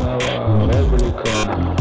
Welcome.